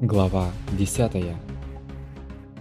Глава 10.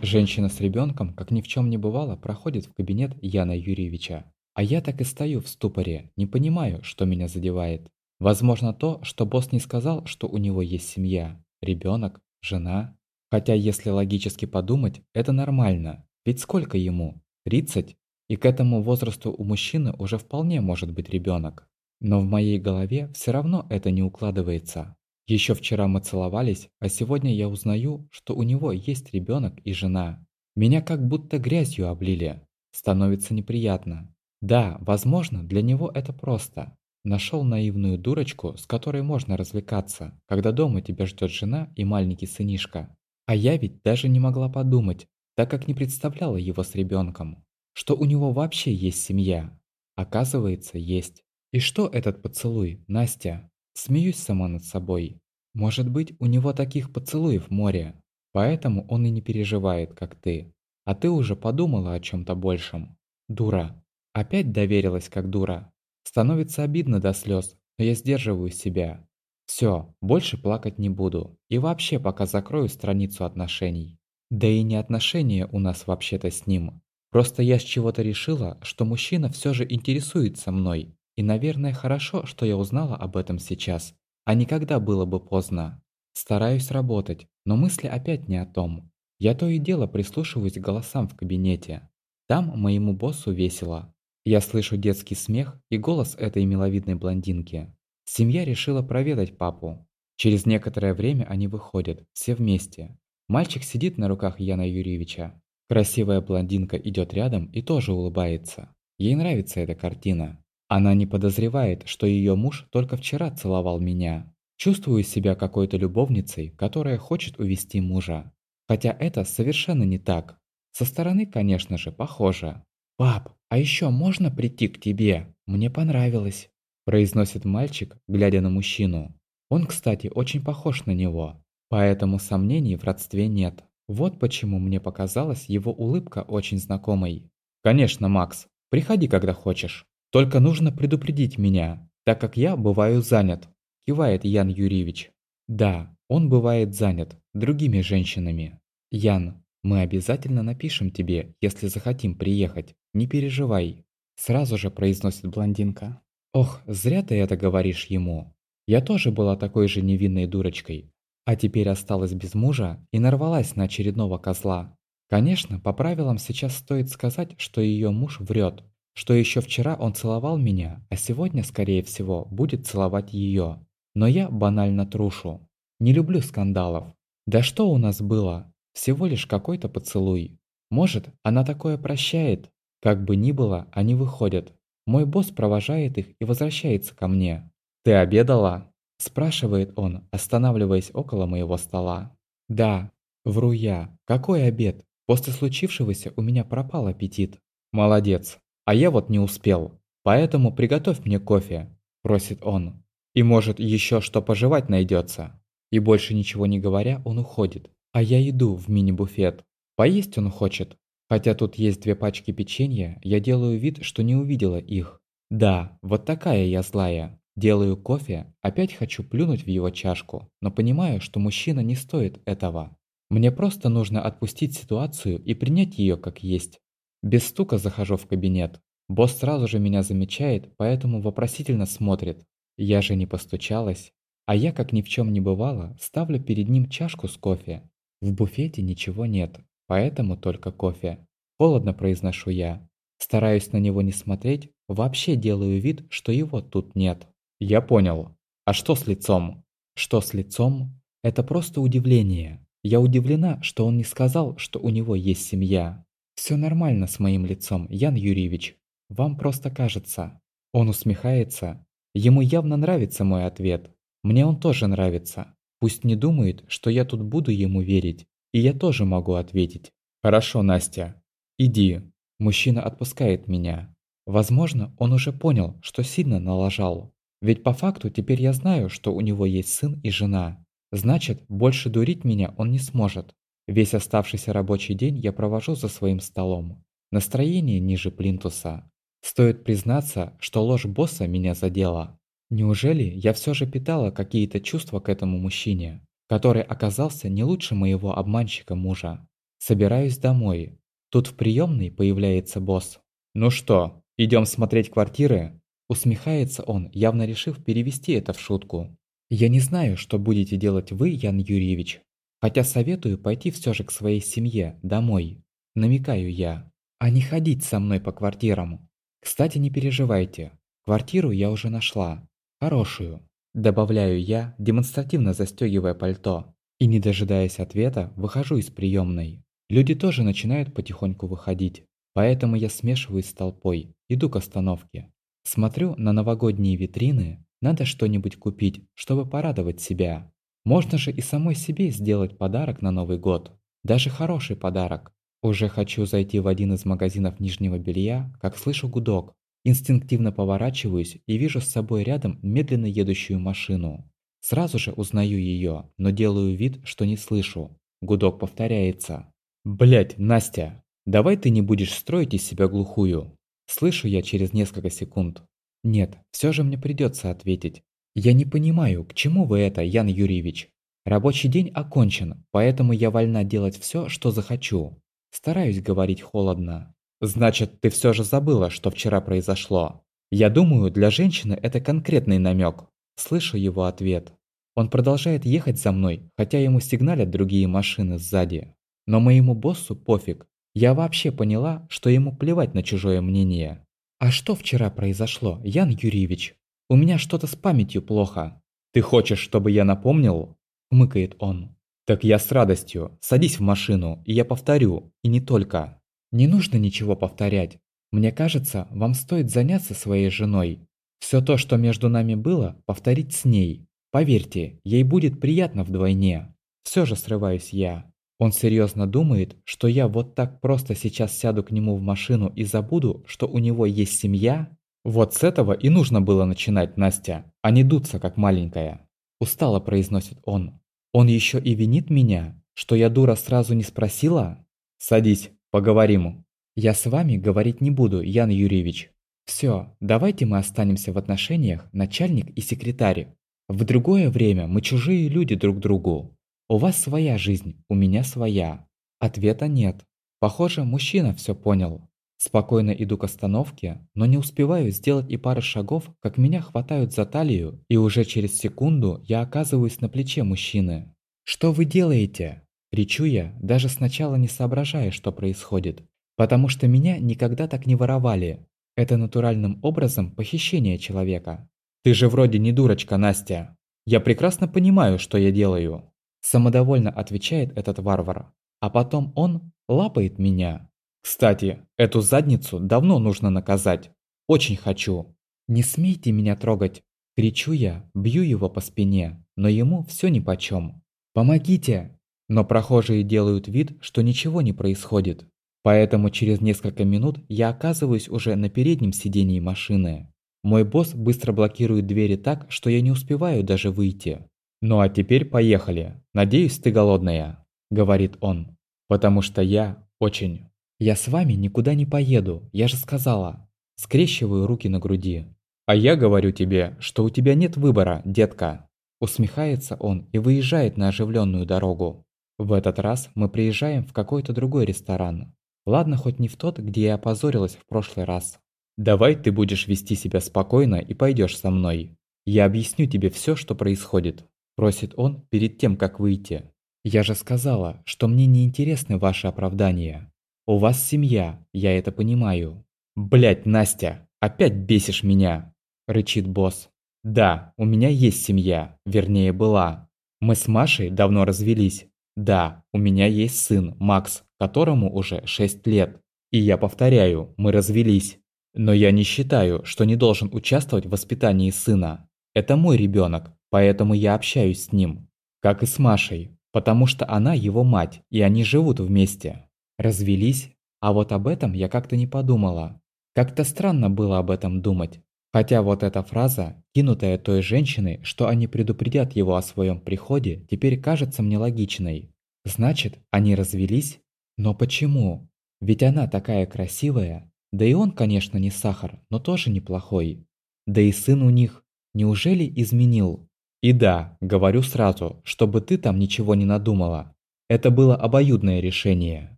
Женщина с ребенком, как ни в чем не бывало, проходит в кабинет Яна Юрьевича. А я так и стою в ступоре, не понимаю, что меня задевает. Возможно то, что босс не сказал, что у него есть семья, ребенок, жена. Хотя если логически подумать, это нормально. Ведь сколько ему? 30? И к этому возрасту у мужчины уже вполне может быть ребенок. Но в моей голове все равно это не укладывается. Еще вчера мы целовались, а сегодня я узнаю, что у него есть ребенок и жена. Меня как будто грязью облили. Становится неприятно. Да, возможно, для него это просто. Нашел наивную дурочку, с которой можно развлекаться, когда дома тебя ждет жена и маленький сынишка. А я ведь даже не могла подумать, так как не представляла его с ребенком, что у него вообще есть семья. Оказывается, есть. И что этот поцелуй, Настя? Смеюсь сама над собой. Может быть, у него таких поцелуев море, поэтому он и не переживает, как ты. А ты уже подумала о чем то большем. Дура. Опять доверилась, как дура. Становится обидно до слез, но я сдерживаю себя. Все, больше плакать не буду. И вообще пока закрою страницу отношений. Да и не отношения у нас вообще-то с ним. Просто я с чего-то решила, что мужчина все же интересуется мной и, наверное, хорошо, что я узнала об этом сейчас, а никогда было бы поздно. Стараюсь работать, но мысли опять не о том. Я то и дело прислушиваюсь к голосам в кабинете. Там моему боссу весело. Я слышу детский смех и голос этой миловидной блондинки. Семья решила проведать папу. Через некоторое время они выходят, все вместе. Мальчик сидит на руках Яна Юрьевича. Красивая блондинка идет рядом и тоже улыбается. Ей нравится эта картина. Она не подозревает, что ее муж только вчера целовал меня. Чувствую себя какой-то любовницей, которая хочет увести мужа. Хотя это совершенно не так. Со стороны, конечно же, похоже. «Пап, а еще можно прийти к тебе? Мне понравилось», – произносит мальчик, глядя на мужчину. Он, кстати, очень похож на него, поэтому сомнений в родстве нет. Вот почему мне показалась его улыбка очень знакомой. «Конечно, Макс, приходи, когда хочешь». Только нужно предупредить меня, так как я бываю занят», – кивает Ян Юрьевич. «Да, он бывает занят другими женщинами. Ян, мы обязательно напишем тебе, если захотим приехать, не переживай», – сразу же произносит блондинка. «Ох, зря ты это говоришь ему. Я тоже была такой же невинной дурочкой, а теперь осталась без мужа и нарвалась на очередного козла. Конечно, по правилам сейчас стоит сказать, что ее муж врет, что еще вчера он целовал меня, а сегодня, скорее всего, будет целовать ее. Но я банально трушу. Не люблю скандалов. Да что у нас было? Всего лишь какой-то поцелуй. Может, она такое прощает? Как бы ни было, они выходят. Мой босс провожает их и возвращается ко мне. «Ты обедала?» – спрашивает он, останавливаясь около моего стола. «Да, вру я. Какой обед? После случившегося у меня пропал аппетит». «Молодец. А я вот не успел. Поэтому приготовь мне кофе, просит он. И может еще что пожевать найдется. И больше ничего не говоря, он уходит. А я иду в мини-буфет. Поесть он хочет. Хотя тут есть две пачки печенья, я делаю вид, что не увидела их. Да, вот такая я злая. Делаю кофе, опять хочу плюнуть в его чашку, но понимаю, что мужчина не стоит этого. Мне просто нужно отпустить ситуацию и принять ее как есть. Без стука захожу в кабинет. Босс сразу же меня замечает, поэтому вопросительно смотрит. Я же не постучалась. А я, как ни в чем не бывало, ставлю перед ним чашку с кофе. В буфете ничего нет, поэтому только кофе. Холодно произношу я. Стараюсь на него не смотреть, вообще делаю вид, что его тут нет. Я понял. А что с лицом? Что с лицом? Это просто удивление. Я удивлена, что он не сказал, что у него есть семья. Все нормально с моим лицом, Ян Юрьевич. Вам просто кажется. Он усмехается. Ему явно нравится мой ответ. Мне он тоже нравится. Пусть не думает, что я тут буду ему верить. И я тоже могу ответить. Хорошо, Настя. Иди. Мужчина отпускает меня. Возможно, он уже понял, что сильно налажал. Ведь по факту теперь я знаю, что у него есть сын и жена. Значит, больше дурить меня он не сможет. Весь оставшийся рабочий день я провожу за своим столом. Настроение ниже плинтуса. Стоит признаться, что ложь босса меня задела. Неужели я все же питала какие-то чувства к этому мужчине? который оказался не лучше моего обманщика мужа. Собираюсь домой. Тут в приемной появляется босс. «Ну что, идем смотреть квартиры?» Усмехается он, явно решив перевести это в шутку. «Я не знаю, что будете делать вы, Ян Юрьевич, хотя советую пойти все же к своей семье, домой. Намекаю я. А не ходить со мной по квартирам. Кстати, не переживайте. Квартиру я уже нашла. Хорошую. Добавляю я, демонстративно застегивая пальто. И не дожидаясь ответа, выхожу из приемной. Люди тоже начинают потихоньку выходить. Поэтому я смешиваюсь с толпой, иду к остановке. Смотрю на новогодние витрины, надо что-нибудь купить, чтобы порадовать себя. Можно же и самой себе сделать подарок на Новый год. Даже хороший подарок. Уже хочу зайти в один из магазинов нижнего белья, как слышу гудок. Инстинктивно поворачиваюсь и вижу с собой рядом медленно едущую машину. Сразу же узнаю ее, но делаю вид, что не слышу. Гудок повторяется. Блять, Настя, давай ты не будешь строить из себя глухую. Слышу я через несколько секунд. Нет, все же мне придется ответить. Я не понимаю, к чему вы это, Ян Юрьевич? Рабочий день окончен, поэтому я вольна делать все, что захочу. Стараюсь говорить холодно. Значит, ты все же забыла, что вчера произошло. Я думаю, для женщины это конкретный намек. Слышу его ответ. Он продолжает ехать за мной, хотя ему сигналят другие машины сзади. Но моему боссу пофиг. Я вообще поняла, что ему плевать на чужое мнение. А что вчера произошло, Ян Юрьевич? У меня что-то с памятью плохо. Ты хочешь, чтобы я напомнил? Хмыкает он. Так я с радостью. Садись в машину, и я повторю, и не только. Не нужно ничего повторять. Мне кажется, вам стоит заняться своей женой. Все то, что между нами было, повторить с ней. Поверьте, ей будет приятно вдвойне. Все же срываюсь я. Он серьезно думает, что я вот так просто сейчас сяду к нему в машину и забуду, что у него есть семья? Вот с этого и нужно было начинать, Настя, а не дуться как маленькая. Устало произносит он. Он еще и винит меня, что я дура сразу не спросила? Садись, Поговорим. Я с вами говорить не буду, Ян Юрьевич. Все, давайте мы останемся в отношениях начальник и секретарь. В другое время мы чужие люди друг другу. У вас своя жизнь, у меня своя. Ответа нет. Похоже, мужчина все понял. Спокойно иду к остановке, но не успеваю сделать и пары шагов, как меня хватают за талию, и уже через секунду я оказываюсь на плече мужчины. «Что вы делаете?» Речу я, даже сначала не соображая, что происходит. Потому что меня никогда так не воровали. Это натуральным образом похищение человека. «Ты же вроде не дурочка, Настя. Я прекрасно понимаю, что я делаю». Самодовольно отвечает этот варвар. А потом он лапает меня. Кстати, эту задницу давно нужно наказать. Очень хочу. «Не смейте меня трогать!» Кричу я, бью его по спине, но ему все нипочем. «Помогите!» Но прохожие делают вид, что ничего не происходит. Поэтому через несколько минут я оказываюсь уже на переднем сидении машины. Мой босс быстро блокирует двери так, что я не успеваю даже выйти. «Ну а теперь поехали. Надеюсь, ты голодная», – говорит он. «Потому что я очень...» «Я с вами никуда не поеду, я же сказала». Скрещиваю руки на груди. «А я говорю тебе, что у тебя нет выбора, детка». Усмехается он и выезжает на оживленную дорогу. В этот раз мы приезжаем в какой-то другой ресторан. Ладно, хоть не в тот, где я опозорилась в прошлый раз. Давай ты будешь вести себя спокойно и пойдешь со мной. Я объясню тебе все, что происходит. Просит он перед тем, как выйти. Я же сказала, что мне не интересны ваши оправдания. У вас семья, я это понимаю. Блять, Настя, опять бесишь меня, рычит босс. Да, у меня есть семья, вернее была. Мы с Машей давно развелись, да, у меня есть сын, Макс, которому уже 6 лет. И я повторяю, мы развелись. Но я не считаю, что не должен участвовать в воспитании сына. Это мой ребенок, поэтому я общаюсь с ним. Как и с Машей, потому что она его мать, и они живут вместе. Развелись? А вот об этом я как-то не подумала. Как-то странно было об этом думать. Хотя вот эта фраза, кинутая той женщиной, что они предупредят его о своем приходе, теперь кажется мне логичной. Значит, они развелись? Но почему? Ведь она такая красивая. Да и он, конечно, не сахар, но тоже неплохой. Да и сын у них. Неужели изменил? И да, говорю сразу, чтобы ты там ничего не надумала. Это было обоюдное решение.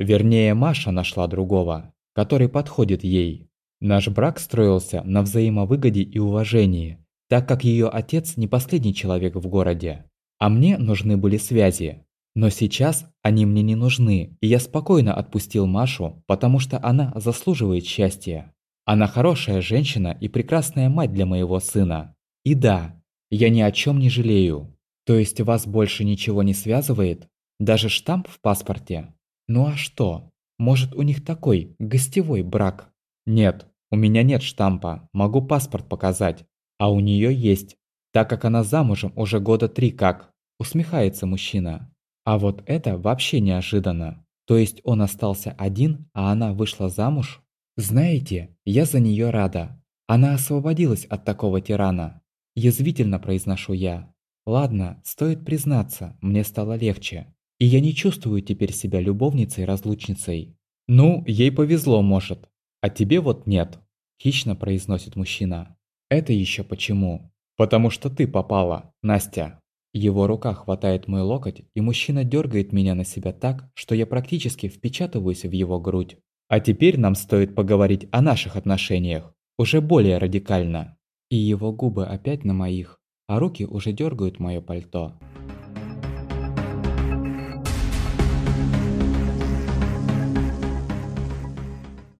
Вернее, Маша нашла другого, который подходит ей. Наш брак строился на взаимовыгоде и уважении, так как ее отец не последний человек в городе. А мне нужны были связи. Но сейчас они мне не нужны, и я спокойно отпустил Машу, потому что она заслуживает счастья. Она хорошая женщина и прекрасная мать для моего сына. И да, я ни о чем не жалею. То есть вас больше ничего не связывает? Даже штамп в паспорте? Ну а что? Может у них такой гостевой брак? Нет, у меня нет штампа, могу паспорт показать. А у нее есть, так как она замужем уже года три как. Усмехается мужчина. А вот это вообще неожиданно. То есть он остался один, а она вышла замуж? Знаете, я за нее рада. Она освободилась от такого тирана. Язвительно произношу я. Ладно, стоит признаться, мне стало легче. И я не чувствую теперь себя любовницей-разлучницей. Ну, ей повезло, может. А тебе вот нет. Хищно произносит мужчина. Это еще почему? Потому что ты попала, Настя. Его рука хватает мой локоть, и мужчина дергает меня на себя так, что я практически впечатываюсь в его грудь. А теперь нам стоит поговорить о наших отношениях, уже более радикально. И его губы опять на моих, а руки уже дергают мое пальто.